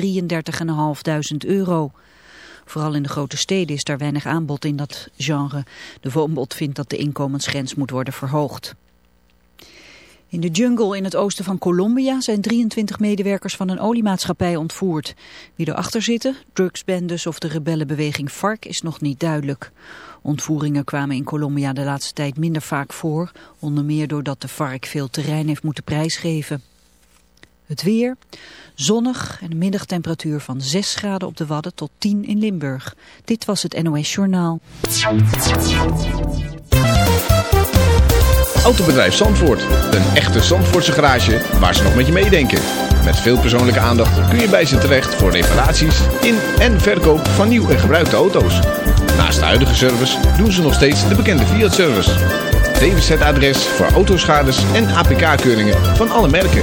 33.500 euro. Vooral in de grote steden is daar weinig aanbod in dat genre. De woonbod vindt dat de inkomensgrens moet worden verhoogd. In de jungle in het oosten van Colombia zijn 23 medewerkers van een oliemaatschappij ontvoerd. Wie erachter zitten, drugsbendes of de rebellenbeweging FARC is nog niet duidelijk. Ontvoeringen kwamen in Colombia de laatste tijd minder vaak voor, onder meer doordat de FARC veel terrein heeft moeten prijsgeven. Het weer, zonnig en een middagtemperatuur van 6 graden op de Wadden tot 10 in Limburg. Dit was het NOS Journaal. Autobedrijf Zandvoort, een echte Zandvoortse garage waar ze nog met je meedenken. Met veel persoonlijke aandacht kun je bij ze terecht voor reparaties in en verkoop van nieuw en gebruikte auto's. Naast de huidige service doen ze nog steeds de bekende Fiat-service. DWZ-adres voor autoschades en APK-keuringen van alle merken.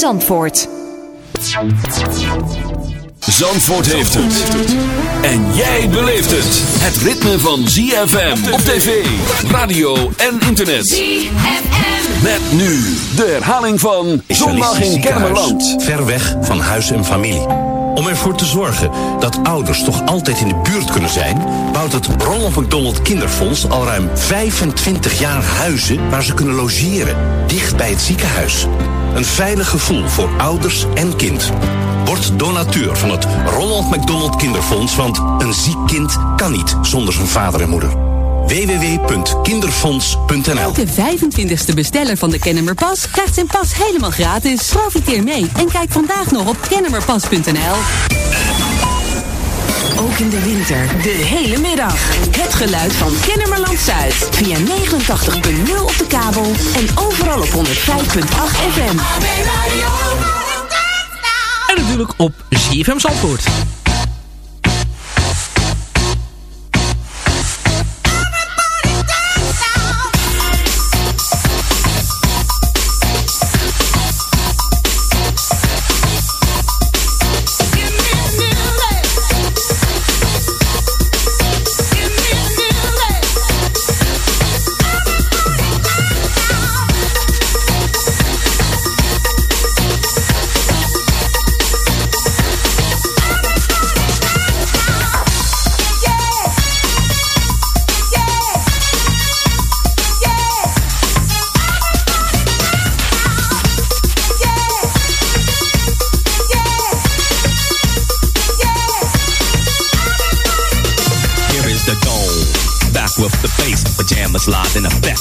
Zandvoort. Zandvoort heeft het. En jij beleeft het. Het ritme van ZFM op tv, radio en internet. ZFM. Met nu de herhaling van Zondag in Kennemerland. Ver weg van huis en familie. Om ervoor te zorgen dat ouders toch altijd in de buurt kunnen zijn... bouwt het Ronald McDonald Kinderfonds al ruim 25 jaar huizen... waar ze kunnen logeren, dicht bij het ziekenhuis. Een veilig gevoel voor ouders en kind. Word donateur van het Ronald McDonald Kinderfonds... want een ziek kind kan niet zonder zijn vader en moeder www.kinderfonds.nl Elke 25ste besteller van de Kennemerpas krijgt zijn pas helemaal gratis. Profiteer mee en kijk vandaag nog op kennemerpas.nl. Ook in de winter, de hele middag. Het geluid van Kennemerland Zuid. Via 89.0 op de kabel en overal op 105.8 FM. En natuurlijk op ZFM Zandvoort.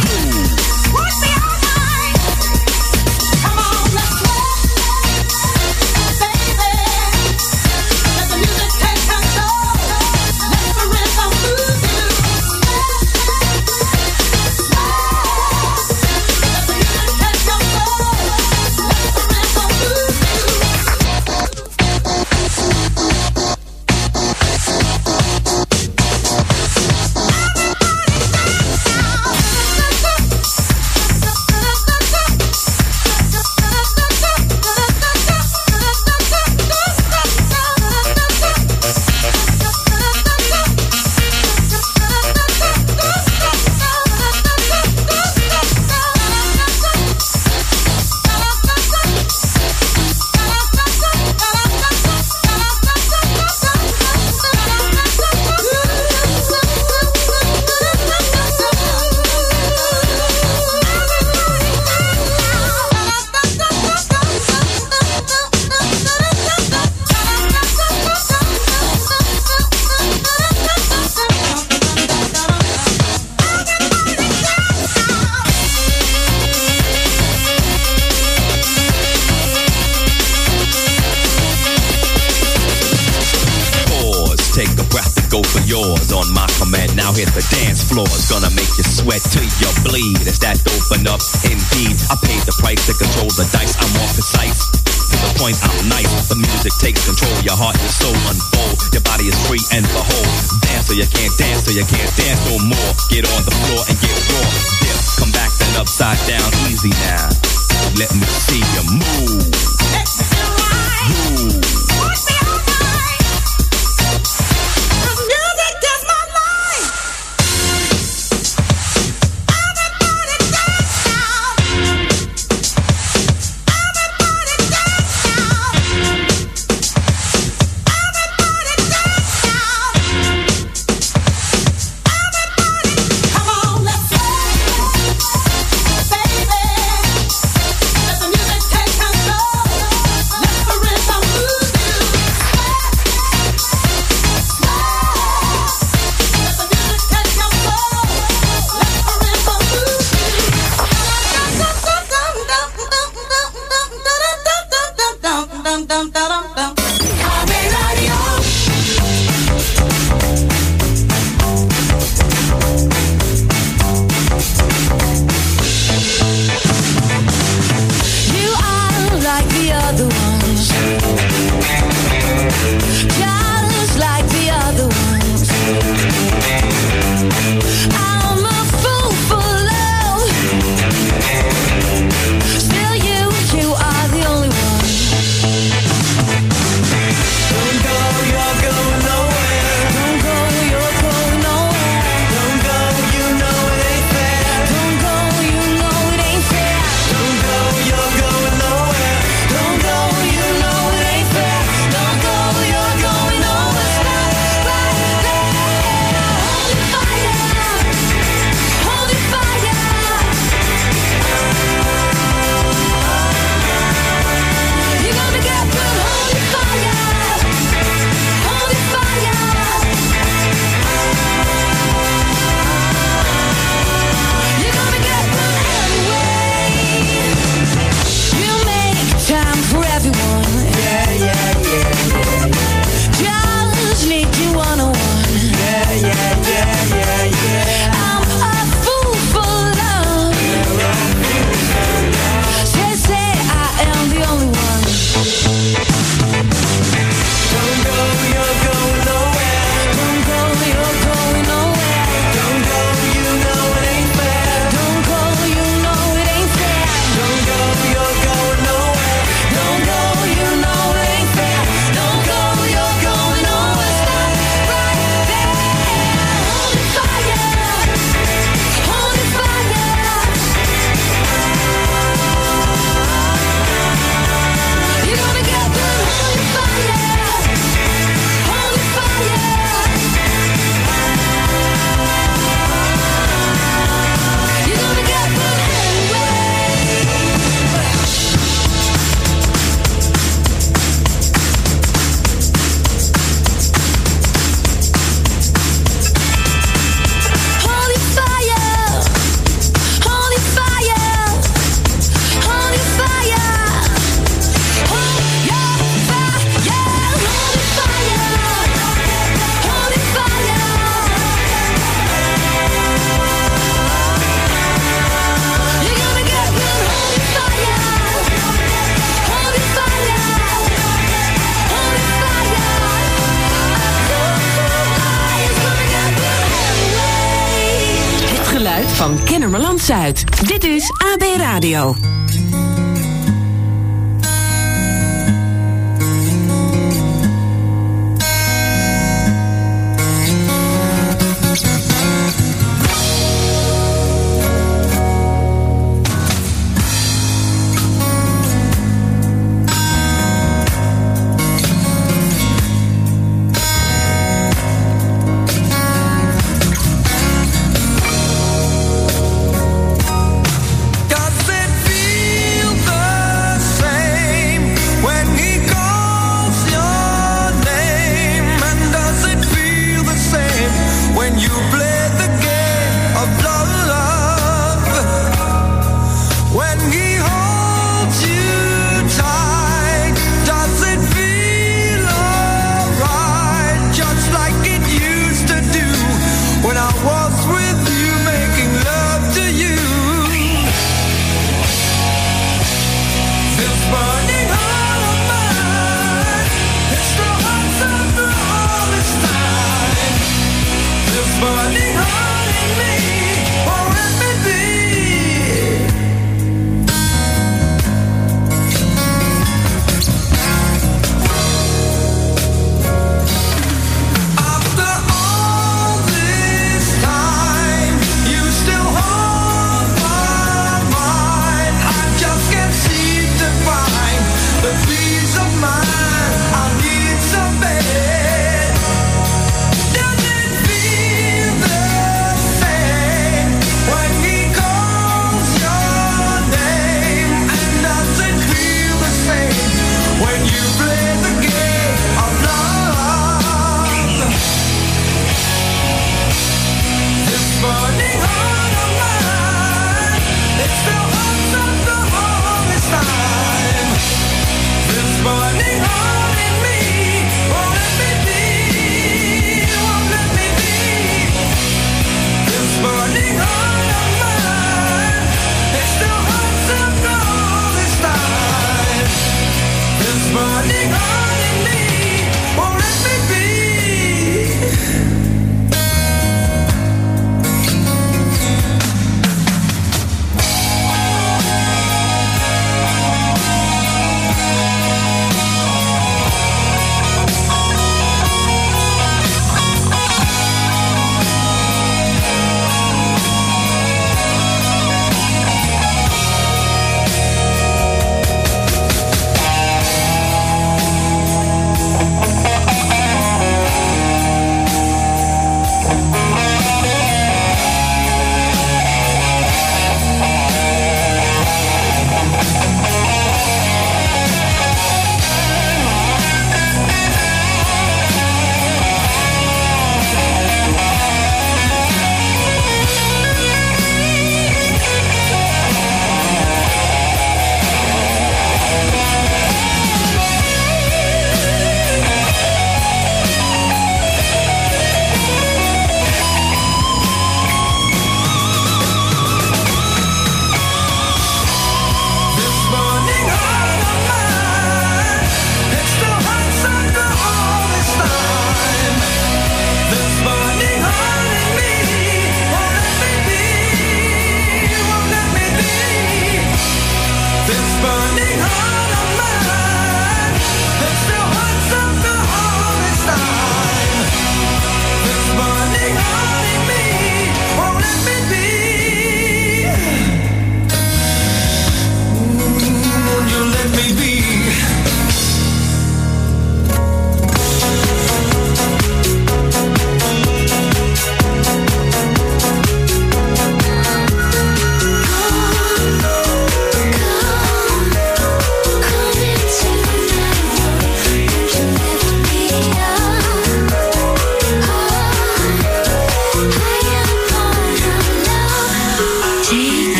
Move. so unfold. Your body is free and behold. Dance or you can't dance or you can't dance no more. Get on the floor and get raw. Dip, come back then upside down. Easy now. Let me see you move. Move. van Kennemerland Zuid. Dit is AB Radio.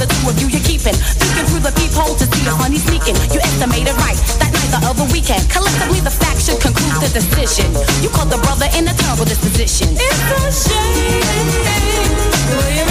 the two of you you're keeping. Peeking through the peephole to see the honey sneaking. You estimated right that night the other weekend. Collectively, the facts should conclude the decision. You caught the brother in a terrible disposition. It's a shame. William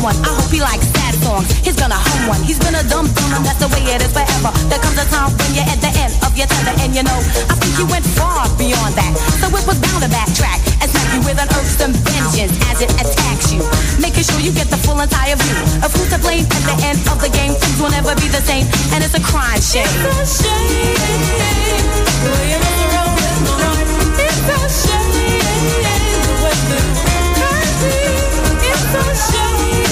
someone. I hope he likes sad songs. He's gonna hum one. He's been a dumb dumb, and that's the way it is forever. There comes a time when you're at the end of your tether, and you know I think you went far beyond that. So it was bound to backtrack and smack you with an earth's vengeance as it attacks you, making sure you get the full entire view of who's to blame at the end of the game. Things will never be the same, and it's a crime shame. It's a shame. Wrong. It's a shame. The it's a shame.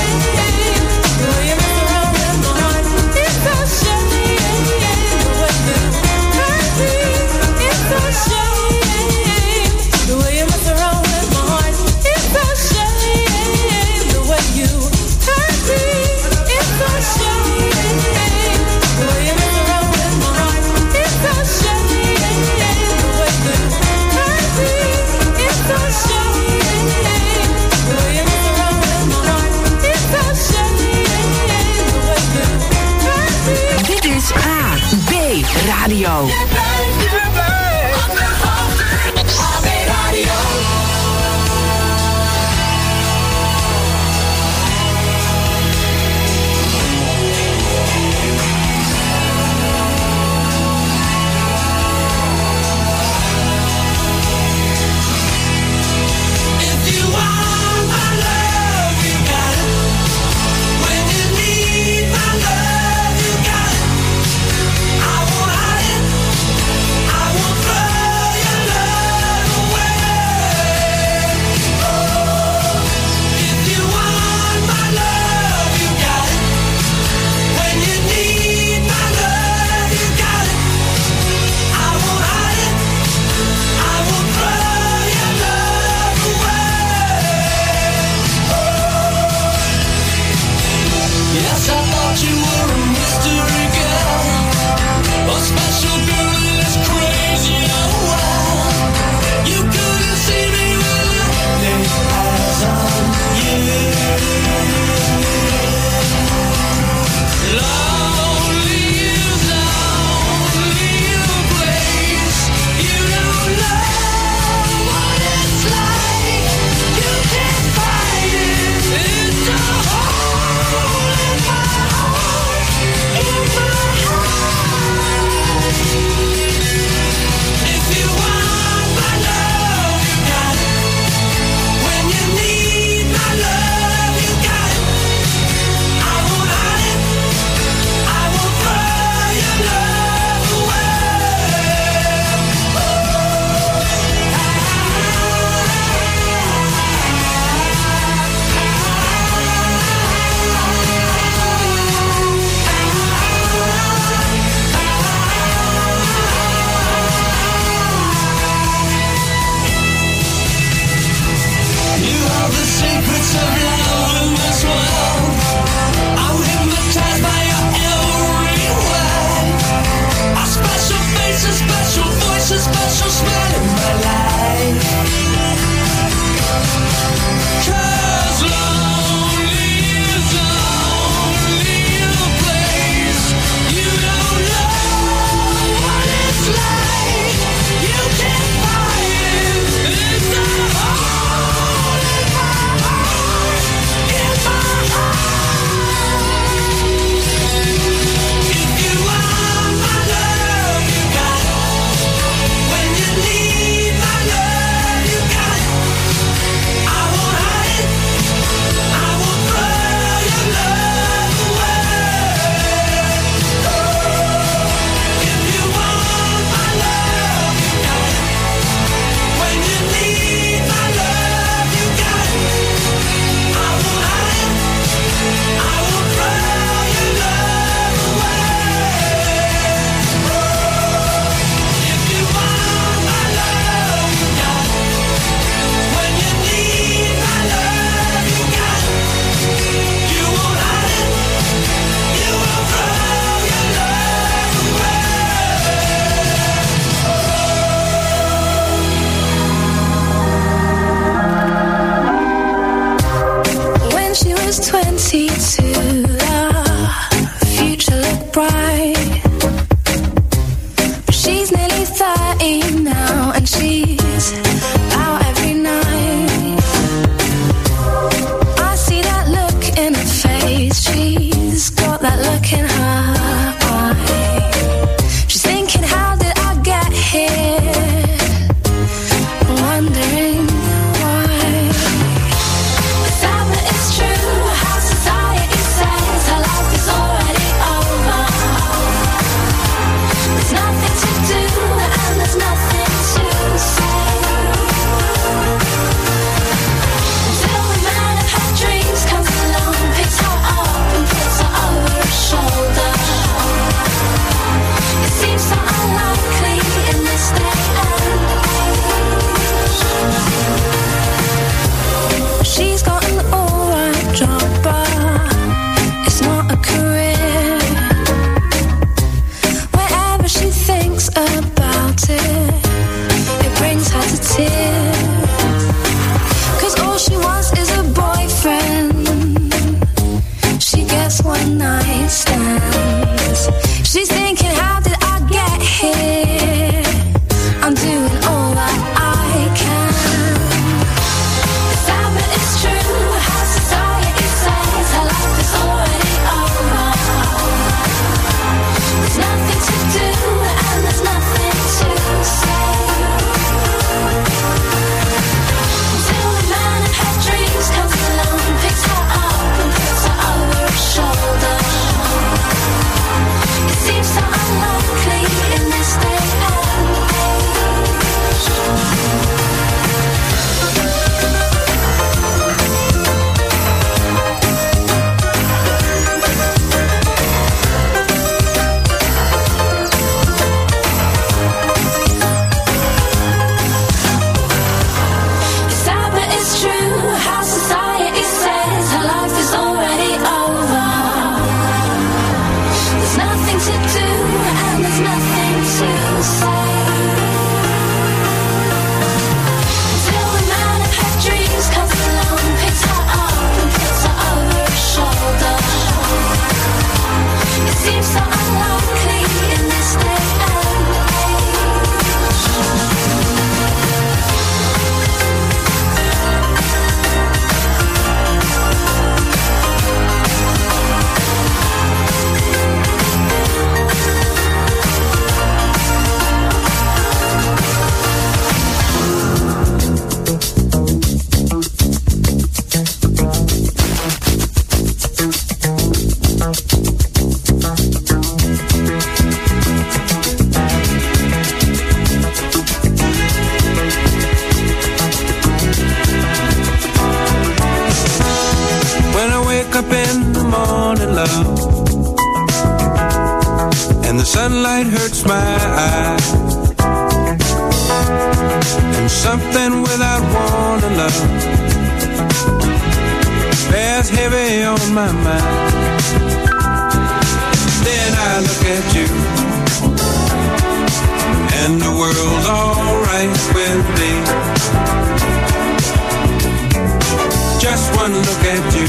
one look at you,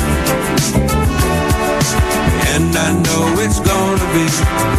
and I know it's gonna be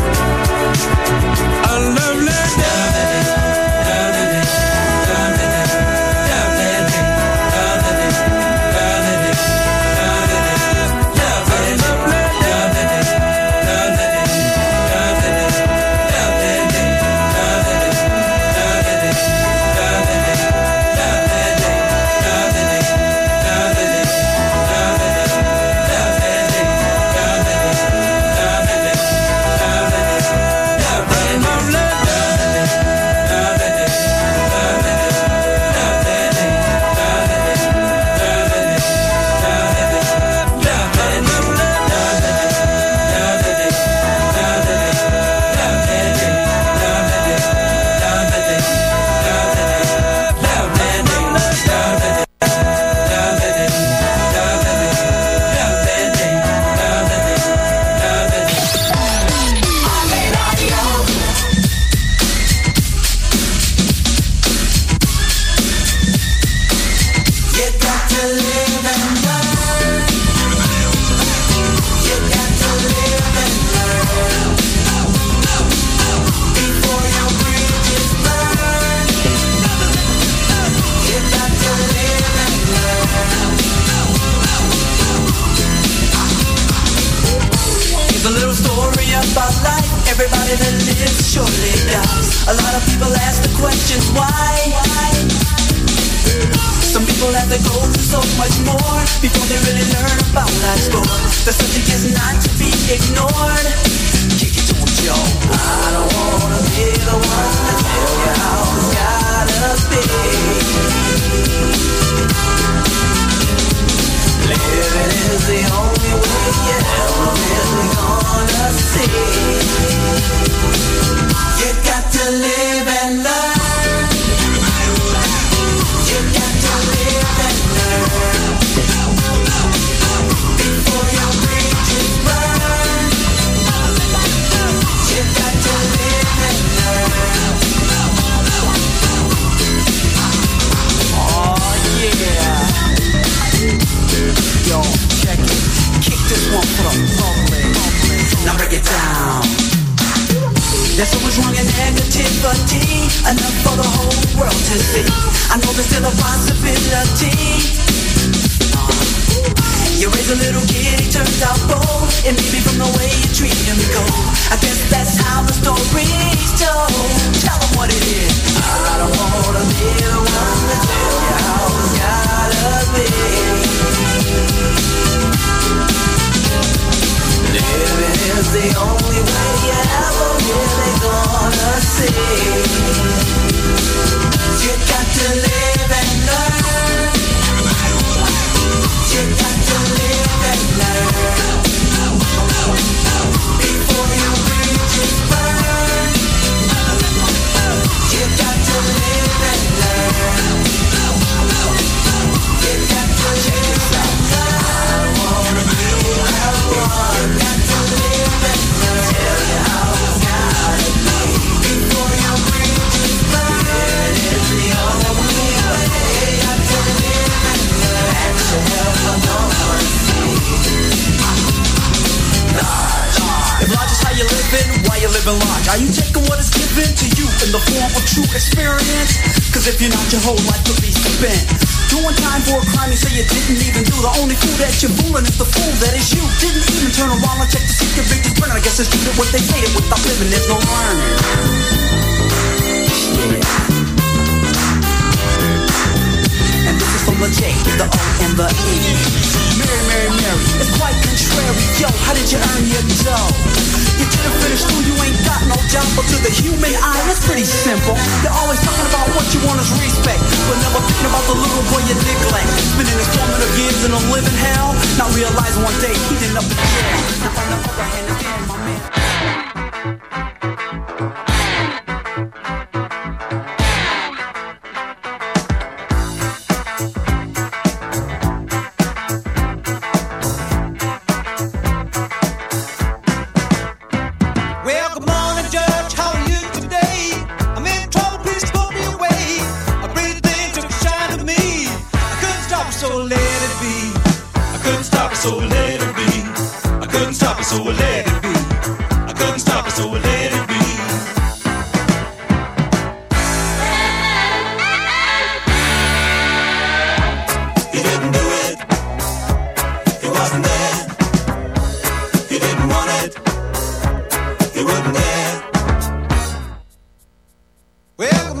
a much more before they really learn about life's goal. The subject is not to be ignored. Kick it to Joe. I don't wanna be the one to tell you how it's gotta be. Living is the only way you're ever really gonna see. You got to live and learn. Now break it down. There's so much wrong and negativity, enough for the whole world to see. I know there's still a possibility. Uh, You raise a little kid, he turns out bold, and maybe from the way you treat him go. I guess that's how the story's told. Tell him what it is. I don't wanna be the one to tell you how it's gotta be. Living the only way you're ever really gonna see. You got to live and learn. You got to live and learn. Before your bridges burn. You got to live and learn. You Cause if you're not, your whole life could be spent. Doing time for a crime you say you didn't even do. The only fool that you're fooling is the fool that is you. Didn't even turn around and check to see your bridges burning. I guess it's true that what they say that without living there's no learning. And the O, and the E. Mary, Mary, Mary, it's quite contrary. Yo, how did you earn your dough? You didn't finish school, you ain't got no job, but to the human eye, it's pretty simple. You're always talking about what you want is respect, but never thinking about the little boy you neglect. Spending his formative years in a living hell, not realizing one day he'd end up in jail. Now on the other hand, again, my man. Well,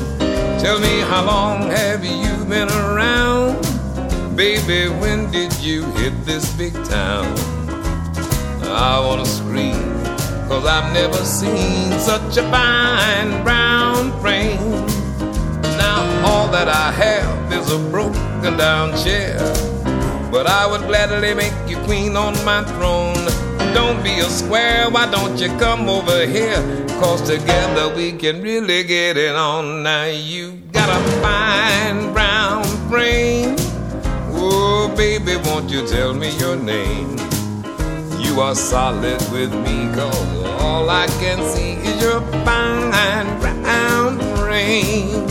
Tell me how long have you been around? Baby, when did you hit this big town? I wanna scream, cause I've never seen such a fine brown frame. Now all that I have is a broken down chair. But I would gladly make you queen on my throne. Don't be a square, why don't you come over here? Cause together we can really get it on. Now you got a fine brown frame. Oh, baby, won't you tell me your name? You are solid with me, cause all I can see is your fine brown frame.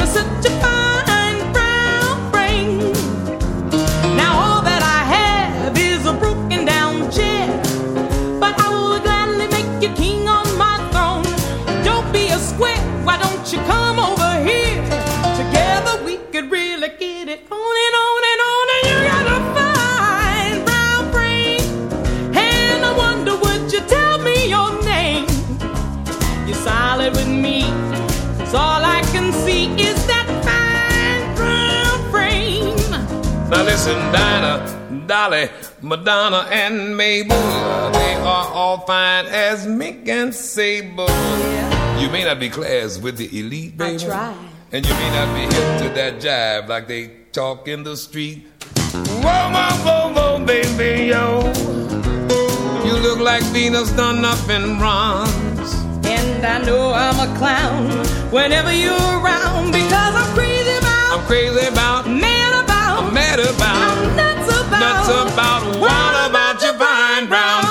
be class with the elite, baby. I try. And you may not be hip to that jive like they talk in the street. Whoa, whoa, whoa, whoa, baby, yo. You look like Venus done up in bronze. And I know I'm a clown whenever you're around because I'm crazy about, I'm crazy about, mad about, I'm mad about, I'm nuts about, nuts about, what about your fine brown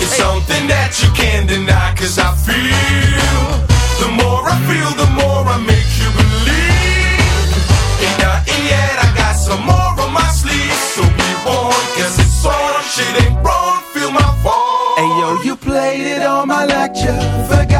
It's something that you can't deny, cause I feel. The more I feel, the more I make you believe. Ain't nothing yet, I got some more on my sleeve. So be warned, cause it's on, shit ain't wrong, feel my fall. Hey yo, you played it on my lecture. Forgot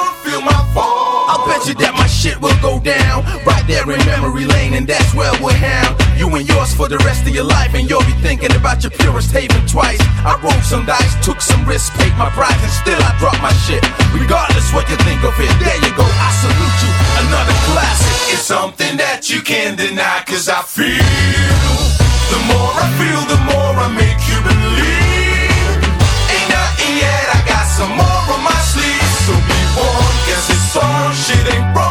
that my shit will go down right there in memory lane, and that's where we'll have you and yours for the rest of your life. And you'll be thinking about your purest haven twice. I rolled some dice, took some risks, paid my price, and still I dropped my shit. Regardless what you think of it, there you go. I salute you. Another classic. It's something that you can't deny, cause I feel. The more I feel, the more I make you believe. Ain't nothing yet, I got some more on, shit ain't wrong,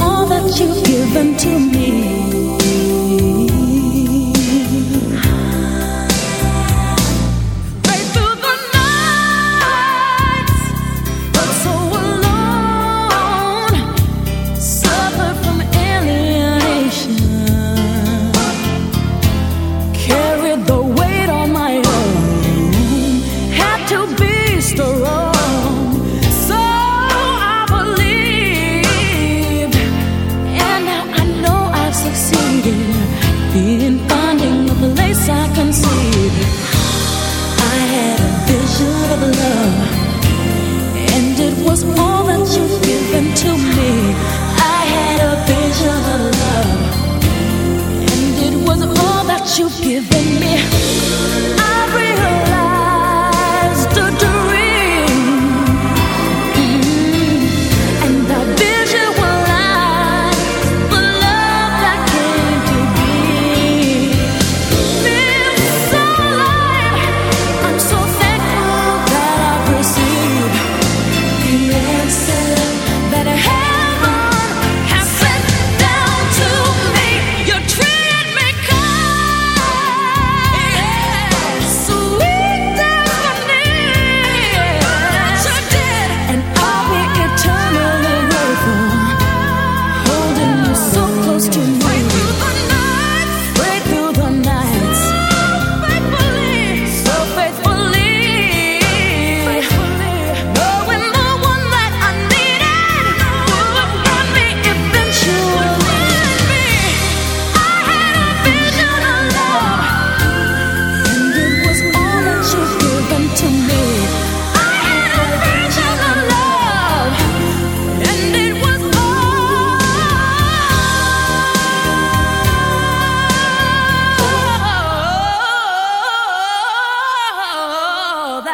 All that you've given to me.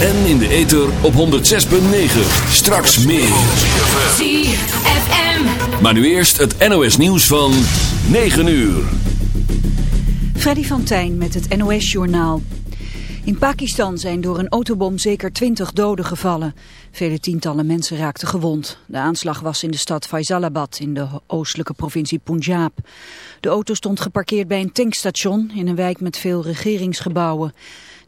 En in de ether op 106.9. Straks meer. ZFM. Maar nu eerst het NOS nieuws van 9 uur. Freddy van Tijn met het NOS-journaal. In Pakistan zijn door een autobom zeker twintig doden gevallen. Vele tientallen mensen raakten gewond. De aanslag was in de stad Faisalabad in de oostelijke provincie Punjab. De auto stond geparkeerd bij een tankstation in een wijk met veel regeringsgebouwen.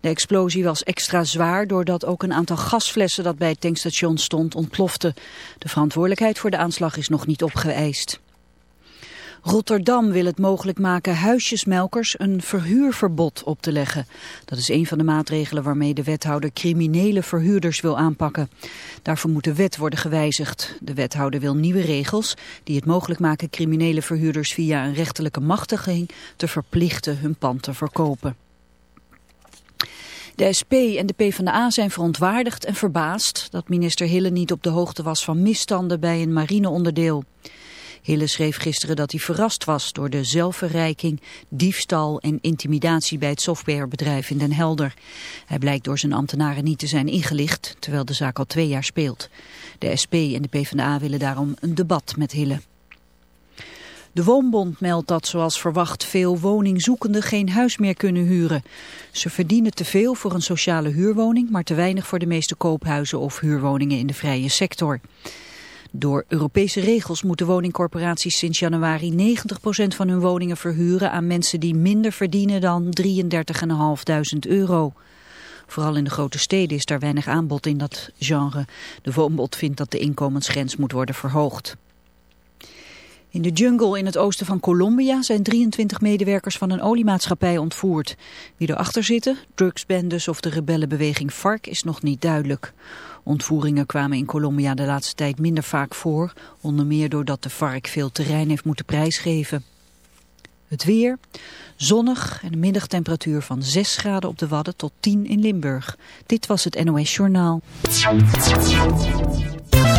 De explosie was extra zwaar doordat ook een aantal gasflessen dat bij het tankstation stond ontplofte. De verantwoordelijkheid voor de aanslag is nog niet opgeëist. Rotterdam wil het mogelijk maken huisjesmelkers een verhuurverbod op te leggen. Dat is een van de maatregelen waarmee de wethouder criminele verhuurders wil aanpakken. Daarvoor moet de wet worden gewijzigd. De wethouder wil nieuwe regels die het mogelijk maken criminele verhuurders via een rechterlijke machtiging te verplichten hun pand te verkopen. De SP en de PvdA zijn verontwaardigd en verbaasd dat minister Hille niet op de hoogte was van misstanden bij een marineonderdeel. Hille schreef gisteren dat hij verrast was door de zelfverrijking, diefstal en intimidatie bij het softwarebedrijf in Den Helder. Hij blijkt door zijn ambtenaren niet te zijn ingelicht, terwijl de zaak al twee jaar speelt. De SP en de PvdA willen daarom een debat met Hille. De Woonbond meldt dat zoals verwacht veel woningzoekenden geen huis meer kunnen huren. Ze verdienen te veel voor een sociale huurwoning, maar te weinig voor de meeste koophuizen of huurwoningen in de vrije sector. Door Europese regels moeten woningcorporaties sinds januari 90% van hun woningen verhuren aan mensen die minder verdienen dan 33.500 euro. Vooral in de grote steden is daar weinig aanbod in dat genre. De Woonbond vindt dat de inkomensgrens moet worden verhoogd. In de jungle in het oosten van Colombia zijn 23 medewerkers van een oliemaatschappij ontvoerd. Wie erachter zitten, drugsbendes of de rebellenbeweging FARC, is nog niet duidelijk. Ontvoeringen kwamen in Colombia de laatste tijd minder vaak voor, onder meer doordat de FARC veel terrein heeft moeten prijsgeven. Het weer, zonnig en een middagtemperatuur van 6 graden op de Wadden tot 10 in Limburg. Dit was het NOS Journaal.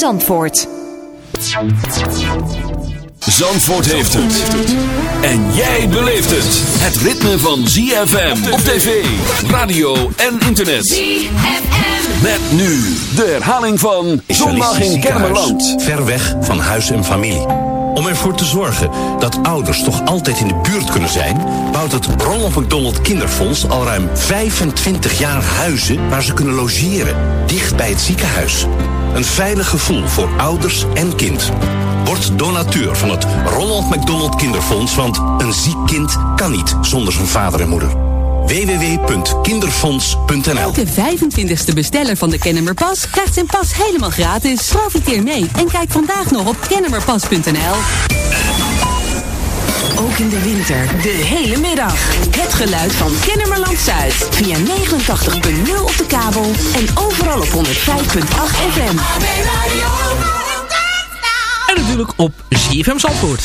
Zandvoort. Zandvoort heeft het. En jij beleeft het. Het ritme van ZFM op tv, radio en internet. ZFM. Met nu de herhaling van Zondag in Kennemerland. Ver weg van huis en familie. Om ervoor te zorgen dat ouders toch altijd in de buurt kunnen zijn... bouwt het Ronald McDonald Kinderfonds al ruim 25 jaar huizen... waar ze kunnen logeren, dicht bij het ziekenhuis. Een veilig gevoel voor ouders en kind. Word donateur van het Ronald McDonald Kinderfonds... want een ziek kind kan niet zonder zijn vader en moeder. www.kinderfonds.nl Elke 25ste besteller van de Kennemerpas krijgt zijn pas helemaal gratis. Profiteer mee en kijk vandaag nog op kennemerpas.nl. Ook in de winter, de hele middag. Het geluid van Kennemerland Zuid. Via 89.0 op de kabel en overal op 105.8 FM. En natuurlijk op ZFM Zandvoort.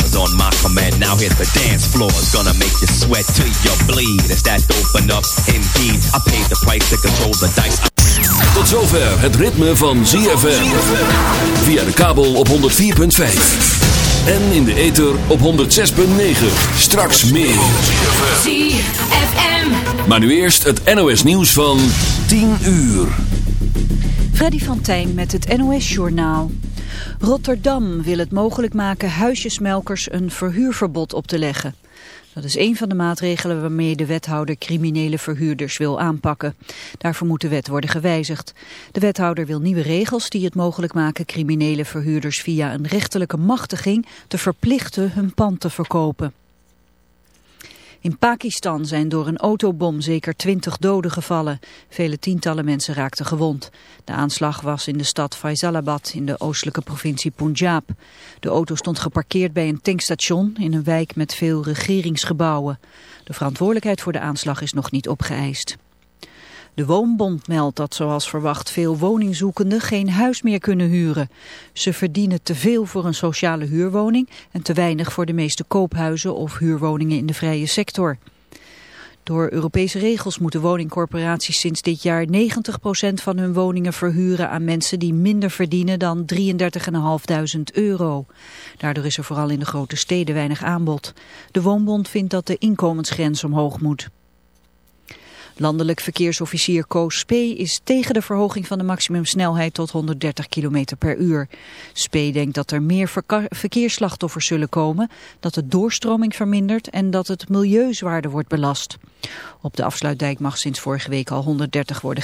Yours. On my command, now hit the dance floor. It's gonna make you sweat till you bleed. Is that open up? Indeed, I paid the price to control the dice. Tot zover het ritme van ZFM. Via de kabel op 104.5. En in de ether op 106.9. Straks meer. ZFM. Maar nu eerst het NOS nieuws van 10 uur. Freddy van Tijn met het NOS-journaal. Rotterdam wil het mogelijk maken huisjesmelkers een verhuurverbod op te leggen. Dat is een van de maatregelen waarmee de wethouder criminele verhuurders wil aanpakken. Daarvoor moet de wet worden gewijzigd. De wethouder wil nieuwe regels die het mogelijk maken criminele verhuurders via een rechterlijke machtiging te verplichten hun pand te verkopen. In Pakistan zijn door een autobom zeker twintig doden gevallen. Vele tientallen mensen raakten gewond. De aanslag was in de stad Faisalabad in de oostelijke provincie Punjab. De auto stond geparkeerd bij een tankstation in een wijk met veel regeringsgebouwen. De verantwoordelijkheid voor de aanslag is nog niet opgeëist. De Woonbond meldt dat zoals verwacht veel woningzoekenden geen huis meer kunnen huren. Ze verdienen te veel voor een sociale huurwoning en te weinig voor de meeste koophuizen of huurwoningen in de vrije sector. Door Europese regels moeten woningcorporaties sinds dit jaar 90% van hun woningen verhuren aan mensen die minder verdienen dan 33.500 euro. Daardoor is er vooral in de grote steden weinig aanbod. De Woonbond vindt dat de inkomensgrens omhoog moet. Landelijk verkeersofficier Koos Spee is tegen de verhoging van de maximumsnelheid tot 130 km per uur. Spee denkt dat er meer verkeersslachtoffers zullen komen, dat de doorstroming vermindert en dat het milieu zwaarder wordt belast. Op de afsluitdijk mag sinds vorige week al 130 worden